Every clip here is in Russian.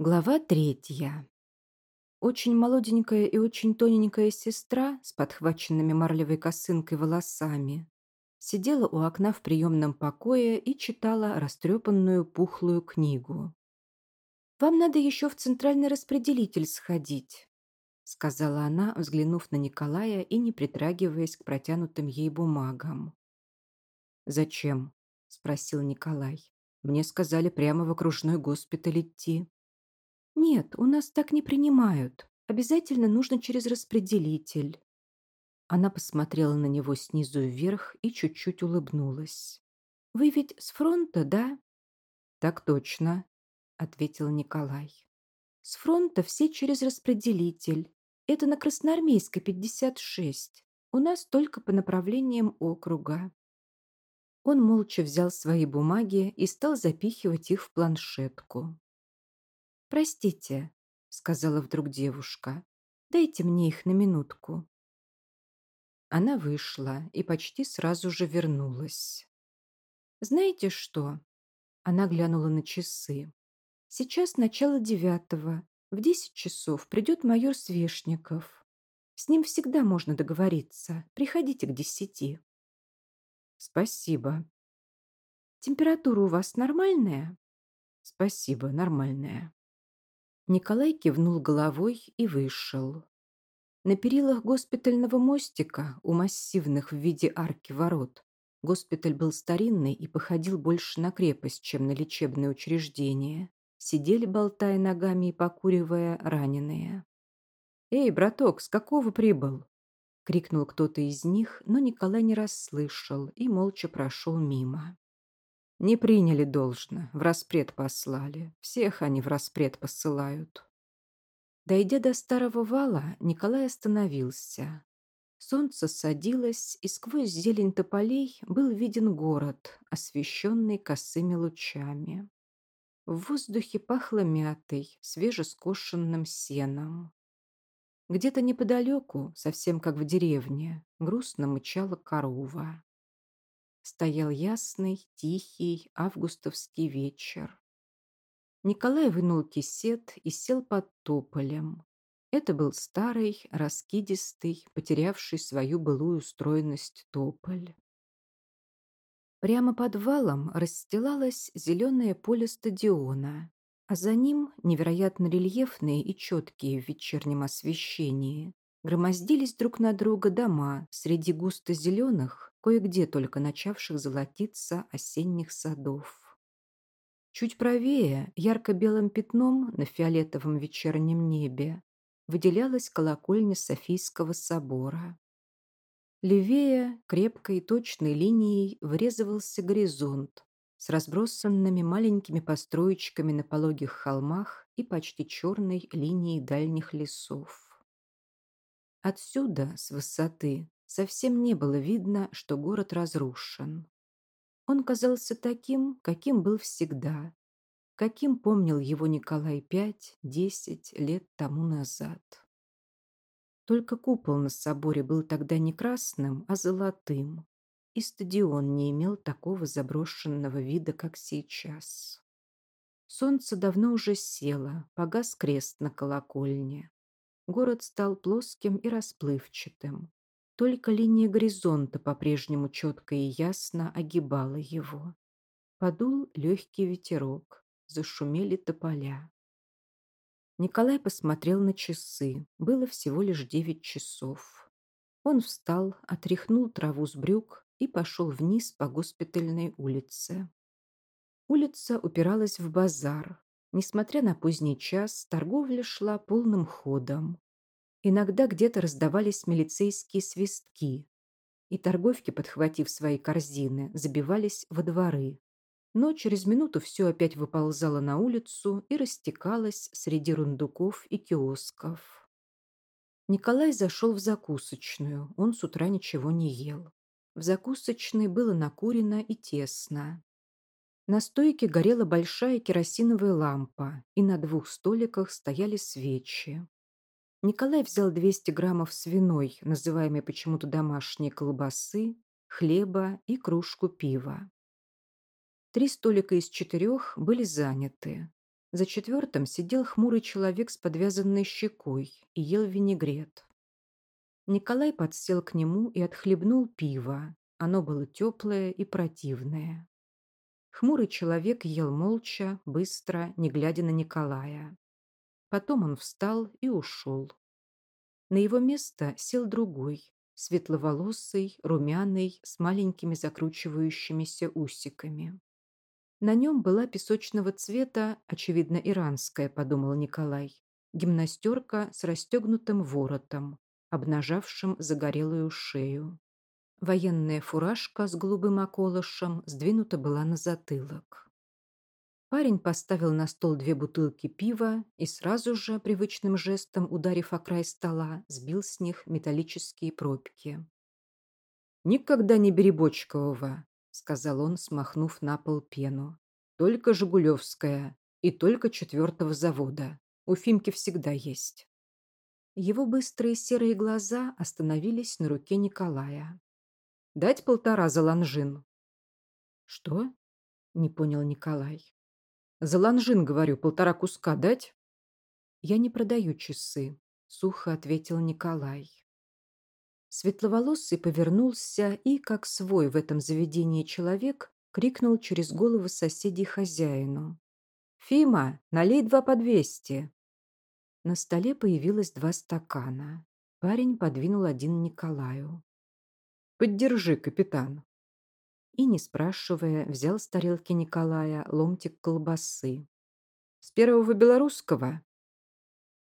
Глава третья. Очень молоденькая и очень тоненькая сестра с подхваченными марлевой косынкой волосами сидела у окна в приемном покое и читала растрепанную пухлую книгу. «Вам надо еще в центральный распределитель сходить», сказала она, взглянув на Николая и не притрагиваясь к протянутым ей бумагам. «Зачем?» – спросил Николай. «Мне сказали прямо в окружной госпиталь идти». «Нет, у нас так не принимают. Обязательно нужно через распределитель». Она посмотрела на него снизу вверх и чуть-чуть улыбнулась. «Вы ведь с фронта, да?» «Так точно», — ответил Николай. «С фронта все через распределитель. Это на Красноармейской, 56. У нас только по направлениям округа». Он молча взял свои бумаги и стал запихивать их в планшетку. «Простите», — сказала вдруг девушка, — «дайте мне их на минутку». Она вышла и почти сразу же вернулась. «Знаете что?» Она глянула на часы. «Сейчас начало девятого. В десять часов придет майор Свешников. С ним всегда можно договориться. Приходите к десяти». «Спасибо». «Температура у вас нормальная?» «Спасибо, нормальная». Николай кивнул головой и вышел. На перилах госпитального мостика, у массивных в виде арки ворот, госпиталь был старинный и походил больше на крепость, чем на лечебное учреждение, сидели, болтая ногами и покуривая, раненые. «Эй, браток, с какого прибыл?» — крикнул кто-то из них, но Николай не расслышал и молча прошел мимо. Не приняли должно, в распред послали. Всех они в распред посылают. Дойдя до старого вала, Николай остановился. Солнце садилось, и сквозь зелень тополей был виден город, освещенный косыми лучами. В воздухе пахло мятой, свежескошенным сеном. Где-то неподалеку, совсем как в деревне, грустно мычала корова. Стоял ясный, тихий августовский вечер. Николай вынул кисет и сел под тополем. Это был старый, раскидистый, потерявший свою былую стройность тополь. Прямо под валом расстилалось зеленое поле стадиона, а за ним, невероятно рельефные и четкие в вечернем освещении, громоздились друг на друга дома среди густо зеленых, кое-где только начавших золотиться осенних садов. Чуть правее, ярко-белым пятном на фиолетовом вечернем небе, выделялась колокольня Софийского собора. Левее, крепкой точной линией врезывался горизонт с разбросанными маленькими построечками на пологих холмах и почти черной линией дальних лесов. Отсюда, с высоты, совсем не было видно, что город разрушен. Он казался таким, каким был всегда, каким помнил его Николай пять-десять лет тому назад. Только купол на соборе был тогда не красным, а золотым, и стадион не имел такого заброшенного вида, как сейчас. Солнце давно уже село, погас крест на колокольне. Город стал плоским и расплывчатым. Только линия горизонта по-прежнему четко и ясно огибала его. Подул легкий ветерок, зашумели тополя. Николай посмотрел на часы. Было всего лишь девять часов. Он встал, отряхнул траву с брюк и пошел вниз по госпитальной улице. Улица упиралась в базар. Несмотря на поздний час, торговля шла полным ходом. Иногда где-то раздавались милицейские свистки, и торговки, подхватив свои корзины, забивались во дворы. Но через минуту все опять выползало на улицу и растекалось среди рундуков и киосков. Николай зашел в закусочную, он с утра ничего не ел. В закусочной было накурено и тесно. На стойке горела большая керосиновая лампа, и на двух столиках стояли свечи. Николай взял 200 граммов свиной, называемой почему-то домашней колбасы, хлеба и кружку пива. Три столика из четырех были заняты. За четвертым сидел хмурый человек с подвязанной щекой и ел винегрет. Николай подсел к нему и отхлебнул пиво. Оно было теплое и противное. Хмурый человек ел молча, быстро, не глядя на Николая. Потом он встал и ушел. На его место сел другой, светловолосый, румяный, с маленькими закручивающимися усиками. На нем была песочного цвета, очевидно, иранская, подумал Николай, гимнастерка с расстегнутым воротом, обнажавшим загорелую шею. Военная фуражка с голубым околышем сдвинута была на затылок. Парень поставил на стол две бутылки пива и сразу же, привычным жестом ударив о край стола, сбил с них металлические пробки. «Никогда не бери Бочкового», — сказал он, смахнув на пол пену. «Только Жигулевская и только четвертого завода. У Фимки всегда есть». Его быстрые серые глаза остановились на руке Николая. «Дать полтора за Longines». «Что?» — не понял Николай. За Longines, говорю, полтора куска дать? Я не продаю часы, сухо ответил Николай. Светловолосый повернулся и, как свой в этом заведении человек, крикнул через головы соседей хозяину. «Фима, налей два по двести!» На столе появилось два стакана. Парень подвинул один Николаю. «Поддержи, капитан!» И, не спрашивая, взял с тарелки Николая ломтик колбасы. «С первого белорусского?»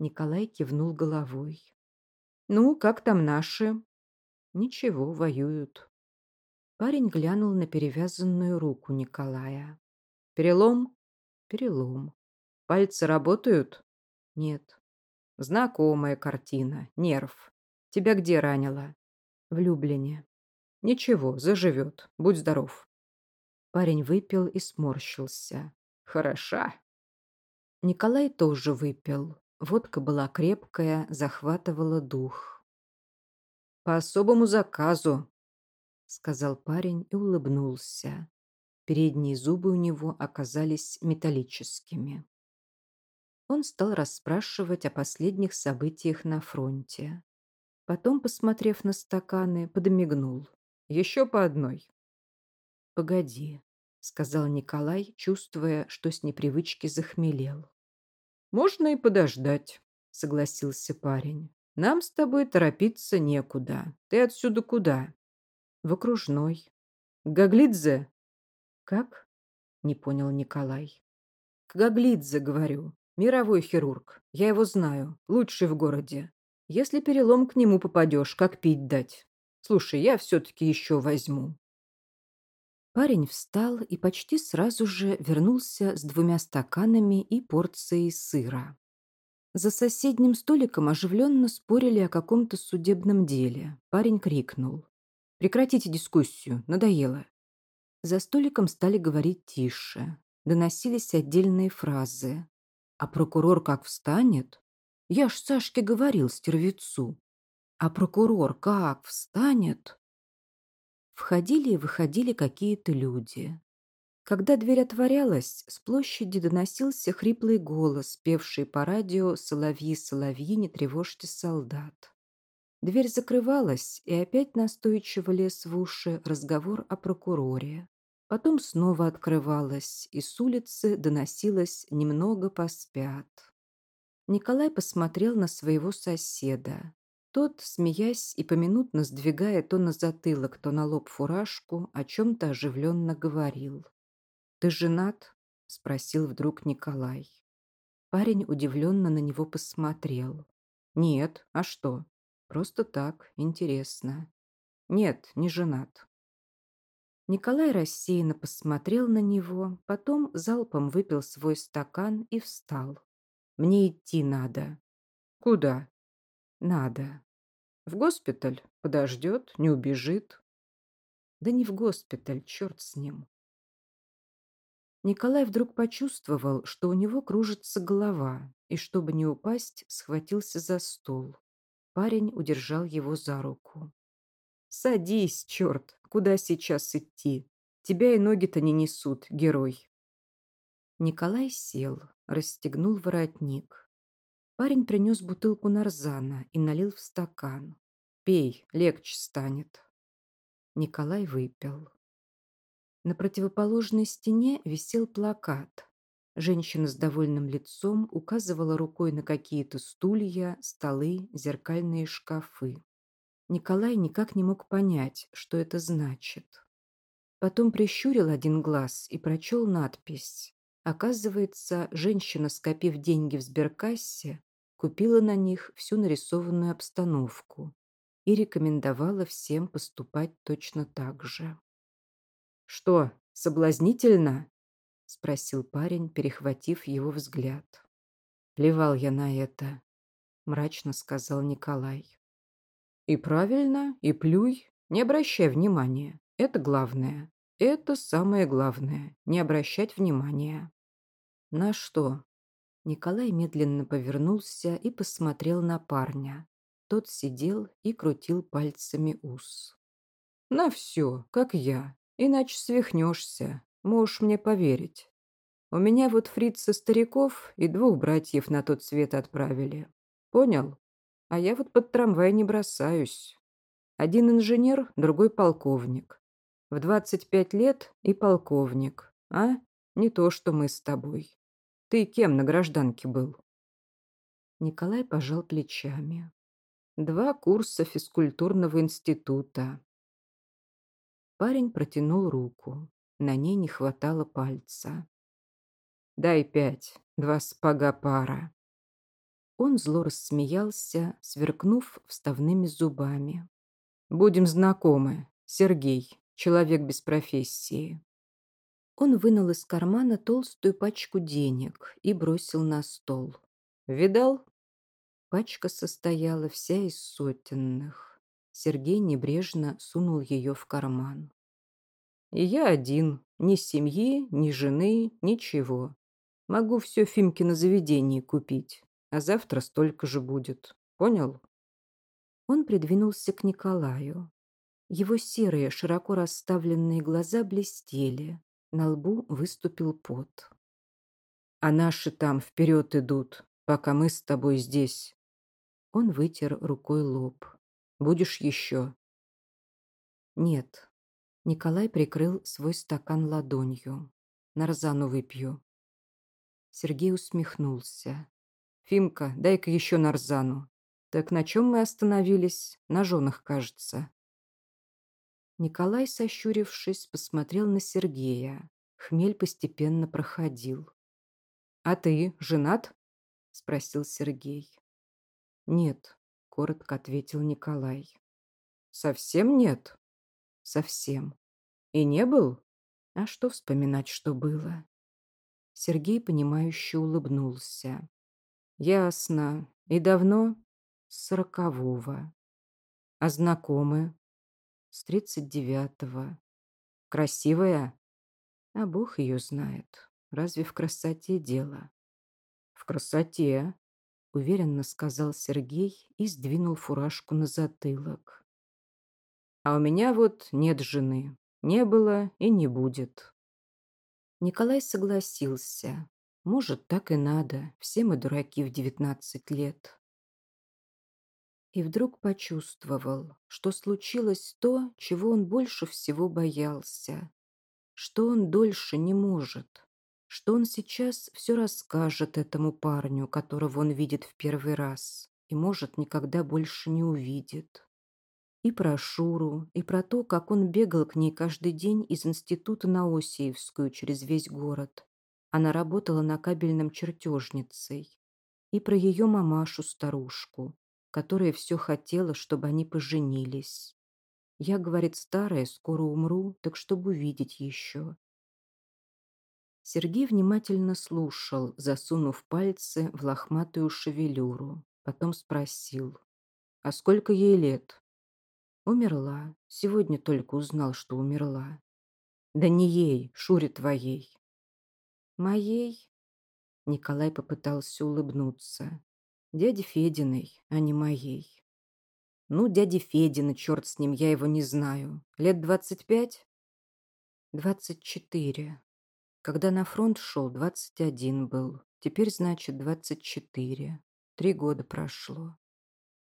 Николай кивнул головой. «Ну, как там наши?» «Ничего, воюют». Парень глянул на перевязанную руку Николая. «Перелом?» «Перелом». «Пальцы работают?» «Нет». «Знакомая картина. Нерв. Тебя где ранило?» «В Люблине». Ничего, заживет. Будь здоров. Парень выпил и сморщился. Хороша. Николай тоже выпил. Водка была крепкая, захватывала дух. «По особому заказу», — сказал парень и улыбнулся. Передние зубы у него оказались металлическими. Он стал расспрашивать о последних событиях на фронте. Потом, посмотрев на стаканы, подмигнул. Еще по одной. Погоди, сказал Николай, чувствуя, что с непривычки захмелел. Можно и подождать, согласился парень. Нам с тобой торопиться некуда. Ты отсюда куда? В окружной. Гаглидзе? Как? Не понял Николай. К Гаглидзе, говорю. Мировой хирург. Я его знаю. Лучший в городе. Если перелом к нему попадешь, как пить дать? Слушай, я все-таки еще возьму. Парень встал и почти сразу же вернулся с двумя стаканами и порцией сыра. За соседним столиком оживленно спорили о каком-то судебном деле. Парень крикнул. «Прекратите дискуссию, надоело». За столиком стали говорить тише. Доносились отдельные фразы. «А прокурор как встанет?» «Я ж Сашке говорил, стервецу. А прокурор как встанет? Входили и выходили какие-то люди. Когда дверь отворялась, с площади доносился хриплый голос, певший по радио «Соловьи, соловьи, не тревожьте солдат». Дверь закрывалась, и опять настойчиво лез в уши разговор о прокуроре. Потом снова открывалась, и с улицы доносилось «немного поспят». Николай посмотрел на своего соседа. Тот, смеясь и поминутно сдвигая то на затылок, то на лоб фуражку, о чем-то оживленно говорил. «Ты женат?» – спросил вдруг Николай. Парень удивленно на него посмотрел. «Нет, а что? Просто так, интересно». «Нет, не женат». Николай рассеянно посмотрел на него, потом залпом выпил свой стакан и встал. «Мне идти надо». «Куда?» «Надо». В госпиталь. Подождет, не убежит. Да не в госпиталь, черт с ним. Николай вдруг почувствовал, что у него кружится голова, и, чтобы не упасть, схватился за стол. Парень удержал его за руку. «Садись, черт! Куда сейчас идти? Тебя и ноги-то не несут, герой!» Николай сел. расстегнул воротник. Парень принес бутылку нарзана и налил в стакан. «Пей, легче станет». Николай выпил. На противоположной стене висел плакат. Женщина с довольным лицом указывала рукой на какие-то стулья, столы, зеркальные шкафы. Николай никак не мог понять, что это значит. Потом прищурил один глаз и прочел надпись. Оказывается, женщина, скопив деньги в сберкассе, купила на них всю нарисованную обстановку и рекомендовала всем поступать точно так же. «Что, соблазнительно?» – спросил парень, перехватив его взгляд. «Плевал я на это», – мрачно сказал Николай. «И правильно, и плюй, не обращай внимания. Это главное. Это самое главное – не обращать внимания». «На что?» Николай медленно повернулся и посмотрел на парня. Тот сидел и крутил пальцами ус. «На все, как я. Иначе свихнешься. Можешь мне поверить. У меня вот фрица стариков и двух братьев на тот свет отправили. Понял? А я вот под трамвай не бросаюсь. Один инженер, другой полковник. В 25 лет и полковник. А? Не то, что мы с тобой. Ты кем на гражданке был? Николай пожал плечами. Два курса физкультурного института. Парень протянул руку. На ней не хватало пальца. «Дай пять, два спага пара». Он зло рассмеялся, сверкнув вставными зубами. «Будем знакомы. Сергей, человек без профессии». Он вынул из кармана толстую пачку денег и бросил на стол. «Видал?» Пачка состояла вся из сотенных. Сергей небрежно сунул ее в карман. «И я один. Ни семьи, ни жены, ничего. Могу все Фимки на заведении купить, а завтра столько же будет. Понял?» Он придвинулся к Николаю. Его серые, широко расставленные глаза блестели. На лбу выступил пот. «А наши там вперед идут, пока мы с тобой здесь. Он вытер рукой лоб. «Будешь еще?» «Нет». Николай прикрыл свой стакан ладонью. «Нарзану выпью». Сергей усмехнулся. «Фимка, дай-ка еще нарзану. Так на чем мы остановились? На женах, кажется». Николай, сощурившись, посмотрел на Сергея. Хмель постепенно проходил. «А ты женат?» – спросил Сергей. «Нет», — коротко ответил Николай. «Совсем нет?» «Совсем. И не был?» «А что вспоминать, что было?» Сергей, понимающе улыбнулся. «Ясно. И давно?» «С сорокового». «А знакомы?» «С тридцать девятого». «Красивая?» «А бог ее знает. Разве в красоте дело?» «В красоте», уверенно сказал Сергей и сдвинул фуражку на затылок. А у меня вот нет жены. Не было и не будет. Николай согласился. Может, так и надо. Все мы дураки в девятнадцать лет. И вдруг почувствовал, что случилось то, чего он больше всего боялся. Что он дольше не может что он сейчас все расскажет этому парню, которого он видит в первый раз и, может, никогда больше не увидит. И про Шуру, и про то, как он бегал к ней каждый день из института на Осиевскую через весь город. Она работала на кабельном чертежницей. И про ее мамашу-старушку, которая все хотела, чтобы они поженились. Я, говорит, старая, скоро умру, так чтобы увидеть еще. Сергей внимательно слушал, засунув пальцы в лохматую шевелюру. Потом спросил. «А сколько ей лет?» «Умерла. Сегодня только узнал, что умерла». «Да не ей, Шуре твоей». «Моей?» Николай попытался улыбнуться. «Дяде Фединой, а не моей». «Ну, дяди Федина, черт с ним, я его не знаю. Лет двадцать пять?» «Двадцать четыре», когда на фронт шел, 21 был. Теперь, значит, двадцать четыре. Три года прошло.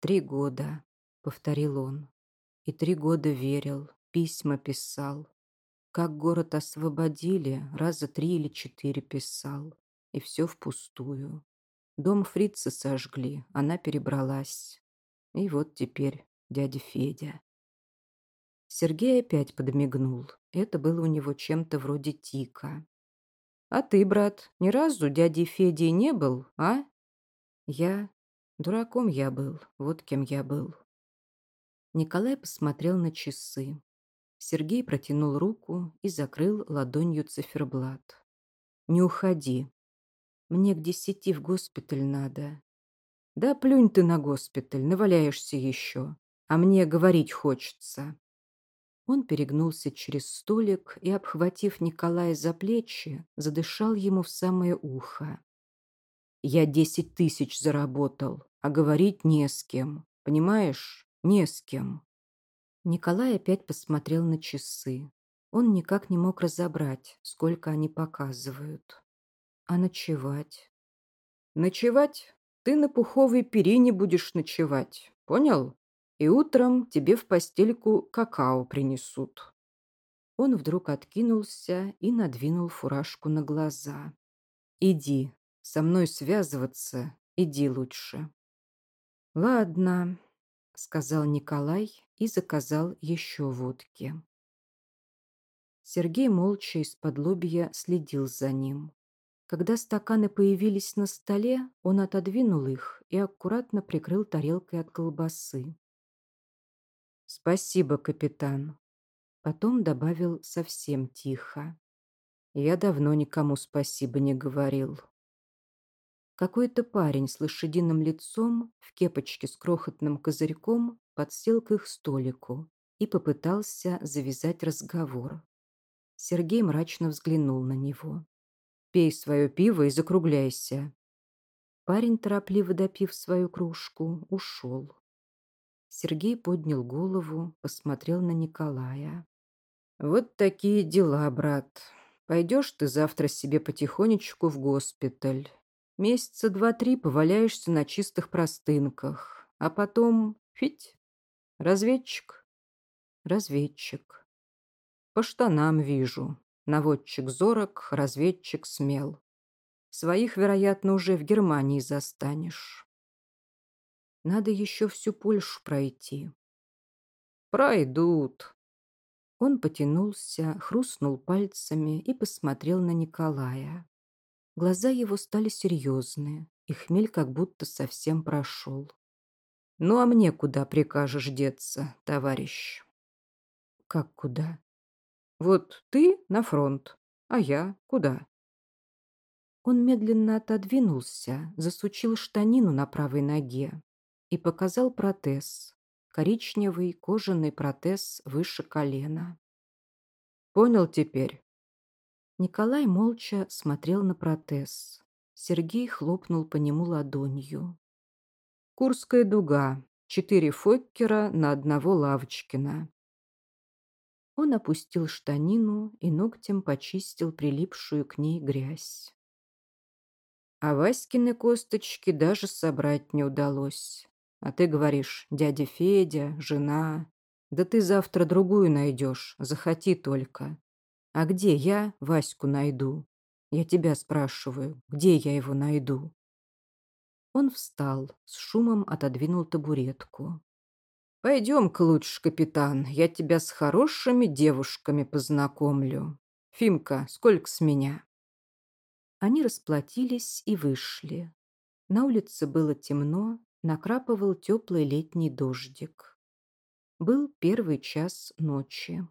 Три года, повторил он. И три года верил, письма писал. Как город освободили, раза три или четыре писал. И все впустую. Дом фрица сожгли, она перебралась. И вот теперь дядя Федя. Сергей опять подмигнул. Это было у него чем-то вроде тика. «А ты, брат, ни разу дядей Федей не был, а?» «Я? Дураком я был. Вот кем я был». Николай посмотрел на часы. Сергей протянул руку и закрыл ладонью циферблат. «Не уходи. Мне к десяти в госпиталь надо». «Да плюнь ты на госпиталь, наваляешься еще. А мне говорить хочется». Он перегнулся через столик и, обхватив Николая за плечи, задышал ему в самое ухо. «Я десять тысяч заработал, а говорить не с кем. Понимаешь? Не с кем». Николай опять посмотрел на часы. Он никак не мог разобрать, сколько они показывают. А ночевать? Ночевать? Ты на пуховой перине будешь ночевать. Понял? и утром тебе в постельку какао принесут». Он вдруг откинулся и надвинул фуражку на глаза. «Иди, со мной связываться, иди лучше». «Ладно», — сказал Николай и заказал еще водки. Сергей молча из-под лобья следил за ним. Когда стаканы появились на столе, он отодвинул их и аккуратно прикрыл тарелкой от колбасы. «Спасибо, капитан». Потом добавил совсем тихо. «Я давно никому спасибо не говорил». Какой-то парень с лошадиным лицом в кепочке с крохотным козырьком подсел к их столику и попытался завязать разговор. Сергей мрачно взглянул на него. «Пей свое пиво и закругляйся». Парень, торопливо допив свою кружку, ушел. Сергей поднял голову, посмотрел на Николая. «Вот такие дела, брат. Пойдешь ты завтра себе потихонечку в госпиталь. Месяца два-три поваляешься на чистых простынках. А потом... Фить? Разведчик? Разведчик. По штанам вижу. Наводчик зорок, разведчик смел. Своих, вероятно, уже в Германии застанешь. Надо еще всю Польшу пройти. Пройдут. Он потянулся, хрустнул пальцами и посмотрел на Николая. Глаза его стали серьезные, и хмель как будто совсем прошел. «Ну а мне куда прикажешь деться, товарищ?» «Как куда?» «Вот ты на фронт, а я куда?» Он медленно отодвинулся, засучил штанину на правой ноге, и показал протез. Коричневый кожаный протез выше колена. «Понял теперь?» Николай молча смотрел на протез. Сергей хлопнул по нему ладонью. «Курская дуга. Четыре Фоккера на одного Лавочкина». Он опустил штанину и ногтем почистил прилипшую к ней грязь. А Васькины косточки даже собрать не удалось. А ты говоришь, дядя Федя, жена. Да ты завтра другую найдешь, захоти только. А где я Ваську найду? Я тебя спрашиваю, где я его найду? Он встал, с шумом отодвинул табуретку. «Пойдем-ка лучше, капитан, я тебя с хорошими девушками познакомлю. Фимка, сколько с меня?» Они расплатились и вышли. На улице было темно, накрапывал теплый летний дождик. Был первый час ночи.